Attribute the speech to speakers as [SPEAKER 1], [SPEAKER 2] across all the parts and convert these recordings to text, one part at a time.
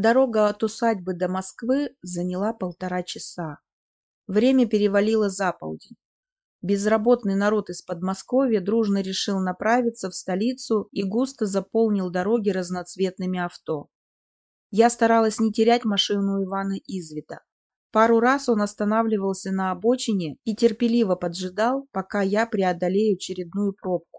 [SPEAKER 1] Дорога от усадьбы до Москвы заняла полтора часа. Время перевалило за полдень. Безработный народ из Подмосковья дружно решил направиться в столицу и густо заполнил дороги разноцветными авто. Я старалась не терять машину Ивана из вида. Пару раз он останавливался на обочине и терпеливо поджидал, пока я преодолею очередную пробку.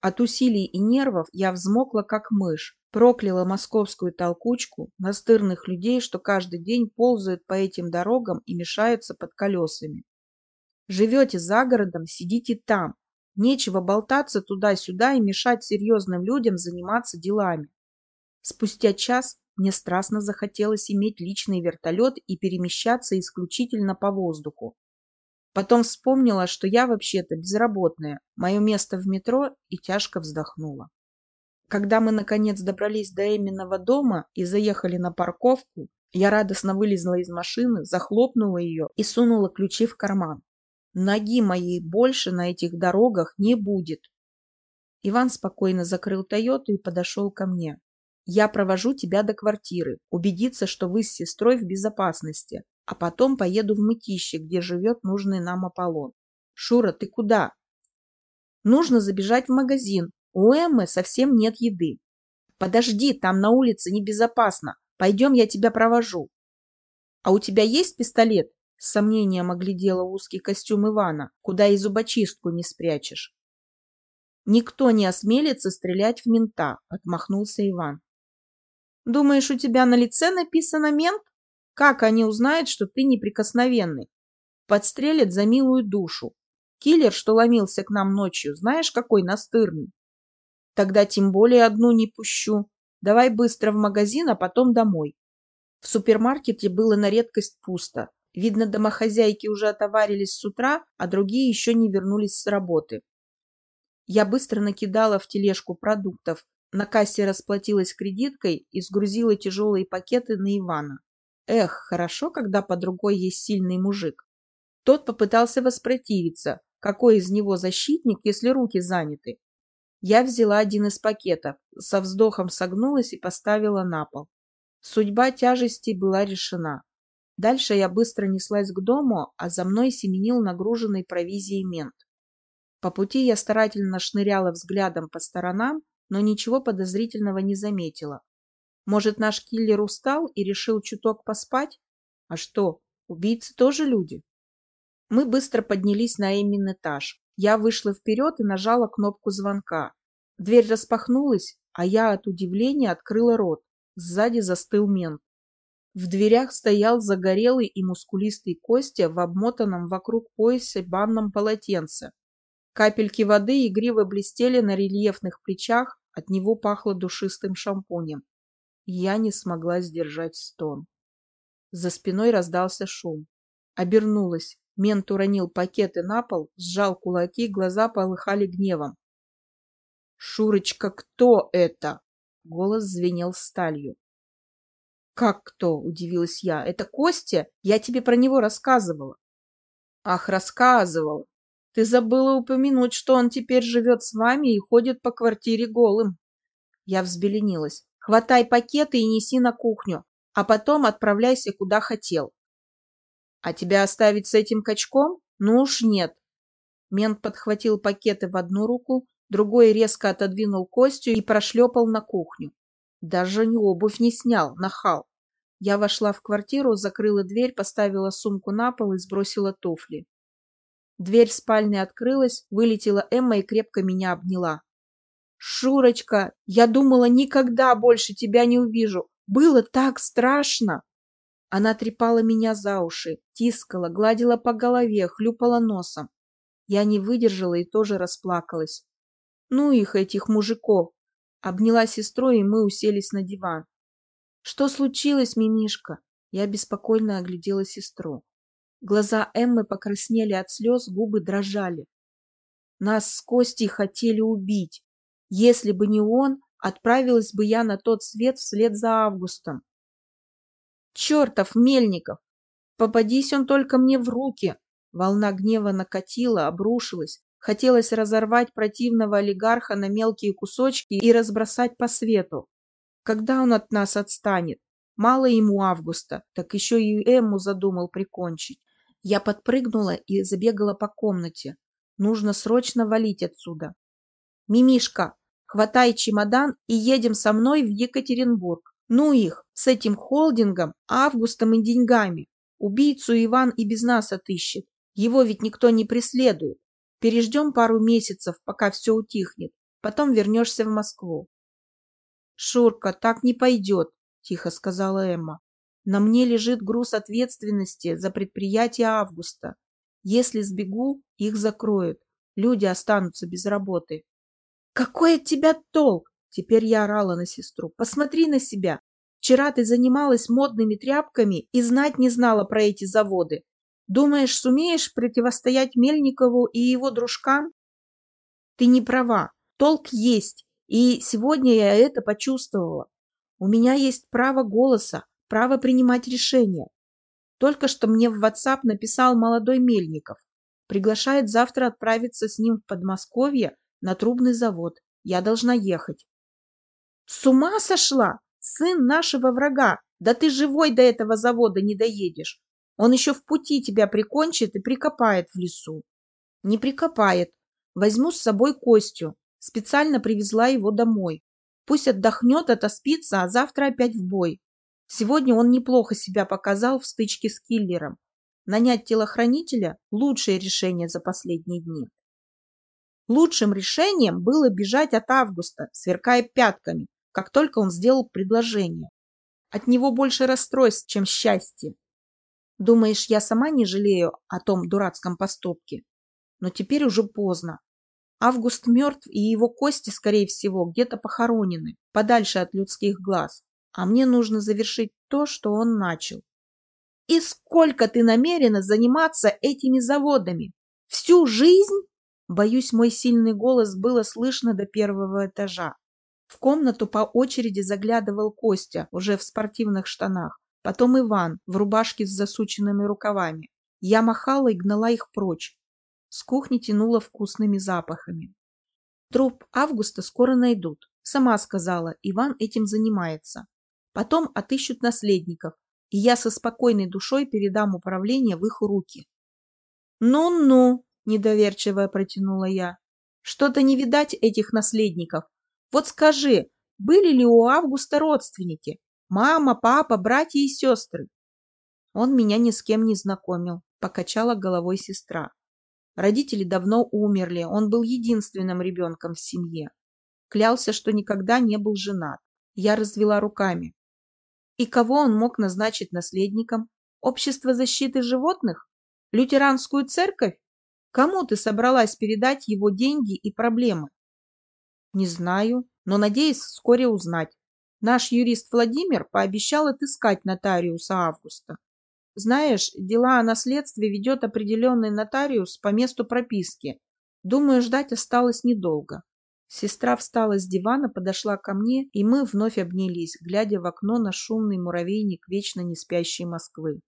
[SPEAKER 1] От усилий и нервов я взмокла, как мышь, прокляла московскую толкучку, настырных людей, что каждый день ползают по этим дорогам и мешаются под колесами. Живете за городом, сидите там. Нечего болтаться туда-сюда и мешать серьезным людям заниматься делами. Спустя час мне страстно захотелось иметь личный вертолет и перемещаться исключительно по воздуху. Потом вспомнила, что я вообще-то безработная, мое место в метро, и тяжко вздохнула. Когда мы, наконец, добрались до Эминого дома и заехали на парковку, я радостно вылезла из машины, захлопнула ее и сунула ключи в карман. Ноги моей больше на этих дорогах не будет. Иван спокойно закрыл Тойоту и подошел ко мне. Я провожу тебя до квартиры, убедиться, что вы с сестрой в безопасности, а потом поеду в Мытище, где живет нужный нам Аполлон. Шура, ты куда? Нужно забежать в магазин, у Эммы совсем нет еды. Подожди, там на улице небезопасно. Пойдем, я тебя провожу. А у тебя есть пистолет? С сомнением оглядела узкий костюм Ивана, куда и зубочистку не спрячешь. Никто не осмелится стрелять в мента, отмахнулся Иван. Думаешь, у тебя на лице написано мент? Как они узнают, что ты неприкосновенный? Подстрелят за милую душу. Киллер, что ломился к нам ночью, знаешь, какой настырный. Тогда тем более одну не пущу. Давай быстро в магазин, а потом домой. В супермаркете было на редкость пусто. Видно, домохозяйки уже отоварились с утра, а другие еще не вернулись с работы. Я быстро накидала в тележку продуктов, на кассе расплатилась кредиткой и сгрузила тяжелые пакеты на Ивана. Эх, хорошо, когда под рукой есть сильный мужик. Тот попытался воспротивиться. Какой из него защитник, если руки заняты? Я взяла один из пакетов, со вздохом согнулась и поставила на пол. Судьба тяжести была решена. Дальше я быстро неслась к дому, а за мной семенил нагруженный провизией мент. По пути я старательно шныряла взглядом по сторонам, но ничего подозрительного не заметила. Может, наш киллер устал и решил чуток поспать? А что, убийцы тоже люди? Мы быстро поднялись на Эмин этаж. Я вышла вперед и нажала кнопку звонка. Дверь распахнулась, а я от удивления открыла рот. Сзади застыл мент. В дверях стоял загорелый и мускулистый Костя в обмотанном вокруг пояса банном полотенце. Капельки воды игриво блестели на рельефных плечах, от него пахло душистым шампунем. Я не смогла сдержать стон. За спиной раздался шум. Обернулась. Мент уронил пакеты на пол, сжал кулаки, глаза полыхали гневом. «Шурочка, кто это?» Голос звенел сталью. «Как кто?» – удивилась я. «Это Костя? Я тебе про него рассказывала». «Ах, рассказывала. Ты забыла упомянуть, что он теперь живет с вами и ходит по квартире голым». Я взбеленилась. «Хватай пакеты и неси на кухню, а потом отправляйся куда хотел. А тебя оставить с этим качком? Ну уж нет. Мент подхватил пакеты в одну руку, другой резко отодвинул Костю и прошлепал на кухню. Даже не обувь не снял, нахал. Я вошла в квартиру, закрыла дверь, поставила сумку на пол и сбросила туфли. Дверь спальни открылась, вылетела Эмма и крепко меня обняла. «Шурочка, я думала, никогда больше тебя не увижу. Было так страшно!» Она трепала меня за уши, тискала, гладила по голове, хлюпала носом. Я не выдержала и тоже расплакалась. Ну их, этих мужиков. Обняла сестру, и мы уселись на диван. Что случилось, Мимишка? Я беспокойно оглядела сестру. Глаза Эммы покраснели от слез, губы дрожали. Нас с Костей хотели убить. Если бы не он, отправилась бы я на тот свет вслед за Августом. Чертов Мельников! Попадись он только мне в руки! Волна гнева накатила, обрушилась. Хотелось разорвать противного олигарха на мелкие кусочки и разбросать по свету. Когда он от нас отстанет? Мало ему Августа, так еще и Эмму задумал прикончить. Я подпрыгнула и забегала по комнате. Нужно срочно валить отсюда. «Мимишка, хватай чемодан и едем со мной в Екатеринбург. Ну их, с этим холдингом, Августом и деньгами. Убийцу Иван и без нас отыщет. Его ведь никто не преследует. Переждем пару месяцев, пока все утихнет. Потом вернешься в Москву. Шурка, так не пойдет, тихо сказала Эмма. На мне лежит груз ответственности за предприятие Августа. Если сбегу, их закроют. Люди останутся без работы. Какой от тебя толк? Теперь я орала на сестру. Посмотри на себя. Вчера ты занималась модными тряпками и знать не знала про эти заводы. Думаешь, сумеешь противостоять Мельникову и его дружкам? Ты не права. Толк есть. И сегодня я это почувствовала. У меня есть право голоса, право принимать решения. Только что мне в WhatsApp написал молодой Мельников. Приглашает завтра отправиться с ним в Подмосковье на трубный завод. Я должна ехать. С ума сошла? Сын нашего врага. Да ты живой до этого завода не доедешь. Он еще в пути тебя прикончит и прикопает в лесу. Не прикопает. Возьму с собой Костю. Специально привезла его домой. Пусть отдохнет, отоспится, а завтра опять в бой. Сегодня он неплохо себя показал в стычке с киллером. Нанять телохранителя – лучшее решение за последние дни. Лучшим решением было бежать от Августа, сверкая пятками, как только он сделал предложение. От него больше расстройств, чем счастье. Думаешь, я сама не жалею о том дурацком поступке? Но теперь уже поздно. Август мертв, и его кости, скорее всего, где-то похоронены, подальше от людских глаз. А мне нужно завершить то, что он начал. И сколько ты намерена заниматься этими заводами? Всю жизнь? Боюсь, мой сильный голос было слышно до первого этажа. В комнату по очереди заглядывал Костя, уже в спортивных штанах. Потом Иван в рубашке с засученными рукавами. Я махала и гнала их прочь. С кухни тянуло вкусными запахами. Труп Августа скоро найдут. Сама сказала, Иван этим занимается. Потом отыщут наследников, и я со спокойной душой передам управление в их руки. «Ну-ну», – недоверчиво протянула я, – «что-то не видать этих наследников. Вот скажи, были ли у Августа родственники? Мама, папа, братья и сестры. Он меня ни с кем не знакомил, покачала головой сестра. Родители давно умерли, он был единственным ребенком в семье. Клялся, что никогда не был женат. Я развела руками. И кого он мог назначить наследником? Общество защиты животных? Лютеранскую церковь? Кому ты собралась передать его деньги и проблемы? Не знаю, но надеюсь вскоре узнать. Наш юрист Владимир пообещал отыскать нотариуса Августа. Знаешь, дела о наследстве ведет определенный нотариус по месту прописки. Думаю, ждать осталось недолго. Сестра встала с дивана, подошла ко мне, и мы вновь обнялись, глядя в окно на шумный муравейник вечно не спящей Москвы.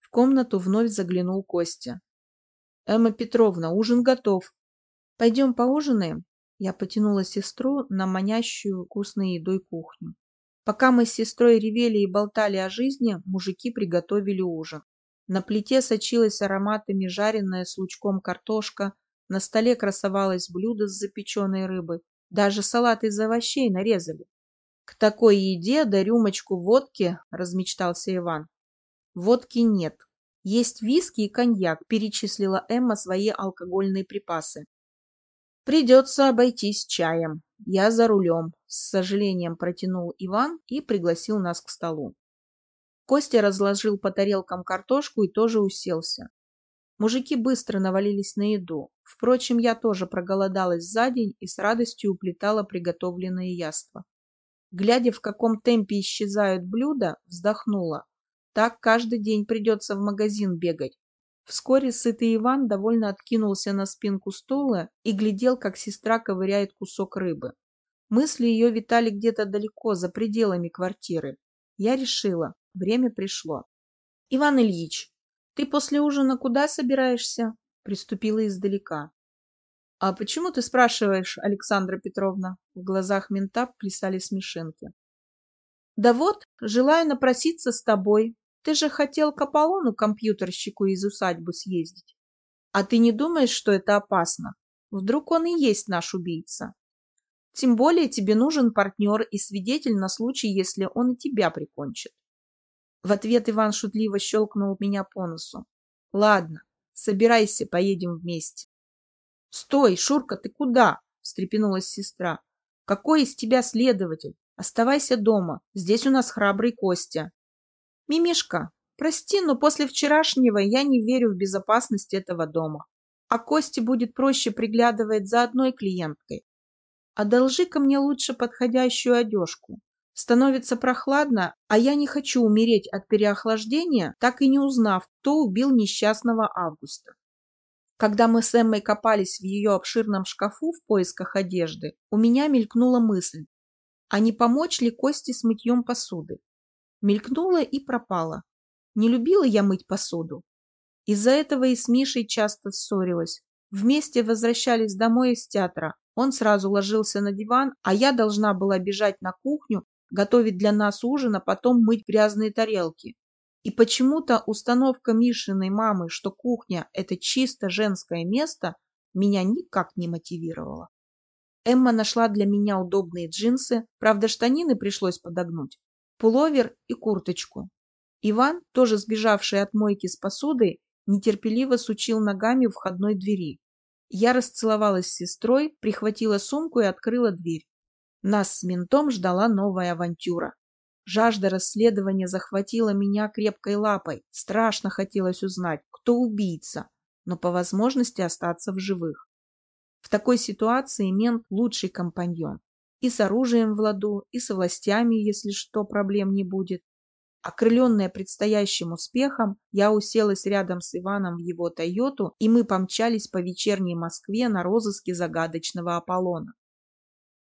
[SPEAKER 1] В комнату вновь заглянул Костя. «Эмма Петровна, ужин готов. Пойдем поужинаем?» Я потянула сестру на манящую вкусной едой кухню. Пока мы с сестрой ревели и болтали о жизни, мужики приготовили ужин. На плите сочилась ароматами жареная с лучком картошка, на столе красовалось блюдо с запеченной рыбой, даже салат из овощей нарезали. К такой еде да рюмочку водки, размечтался Иван. Водки нет. Есть виски и коньяк, перечислила Эмма свои алкогольные припасы. Придется обойтись чаем. Я за рулем. С сожалением протянул Иван и пригласил нас к столу. Костя разложил по тарелкам картошку и тоже уселся. Мужики быстро навалились на еду. Впрочем, я тоже проголодалась за день и с радостью уплетала приготовленные яства. Глядя, в каком темпе исчезают блюда, вздохнула. Так каждый день придется в магазин бегать, Вскоре сытый Иван довольно откинулся на спинку стула и глядел, как сестра ковыряет кусок рыбы. Мысли ее витали где-то далеко, за пределами квартиры. Я решила, время пришло. — Иван Ильич, ты после ужина куда собираешься? — приступила издалека. — А почему ты спрашиваешь, Александра Петровна? В глазах мента плясали смешинки. Да вот, желаю напроситься с тобой. Ты же хотел к Аполлону компьютерщику из усадьбы съездить. А ты не думаешь, что это опасно? Вдруг он и есть наш убийца? Тем более тебе нужен партнер и свидетель на случай, если он и тебя прикончит. В ответ Иван шутливо щелкнул меня по носу. Ладно, собирайся, поедем вместе. Стой, Шурка, ты куда? встрепенулась сестра. Какой из тебя следователь? Оставайся дома, здесь у нас храбрый Костя. Мимишка, прости, но после вчерашнего я не верю в безопасность этого дома. А Косте будет проще приглядывать за одной клиенткой. Одолжи-ка мне лучше подходящую одежку. Становится прохладно, а я не хочу умереть от переохлаждения, так и не узнав, кто убил несчастного Августа. Когда мы с Эммой копались в ее обширном шкафу в поисках одежды, у меня мелькнула мысль, а не помочь ли Косте с мытьем посуды? Мелькнула и пропала. Не любила я мыть посуду. Из-за этого и с Мишей часто ссорилась. Вместе возвращались домой из театра. Он сразу ложился на диван, а я должна была бежать на кухню готовить для нас ужин, а потом мыть грязные тарелки. И почему-то установка Мишиной мамы, что кухня – это чисто женское место, меня никак не мотивировала. Эмма нашла для меня удобные джинсы, правда штанины пришлось подогнуть, пуловер и курточку. Иван, тоже сбежавший от мойки с посудой, нетерпеливо сучил ногами у входной двери. Я расцеловалась с сестрой, прихватила сумку и открыла дверь. Нас с ментом ждала новая авантюра. Жажда расследования захватила меня крепкой лапой. Страшно хотелось узнать, кто убийца, но по возможности остаться в живых. В такой ситуации мент – лучший компаньон. И с оружием в ладу, и с властями, если что, проблем не будет. Окрыленная предстоящим успехом, я уселась рядом с Иваном в его «Тойоту», и мы помчались по вечерней Москве на розыске загадочного Аполлона.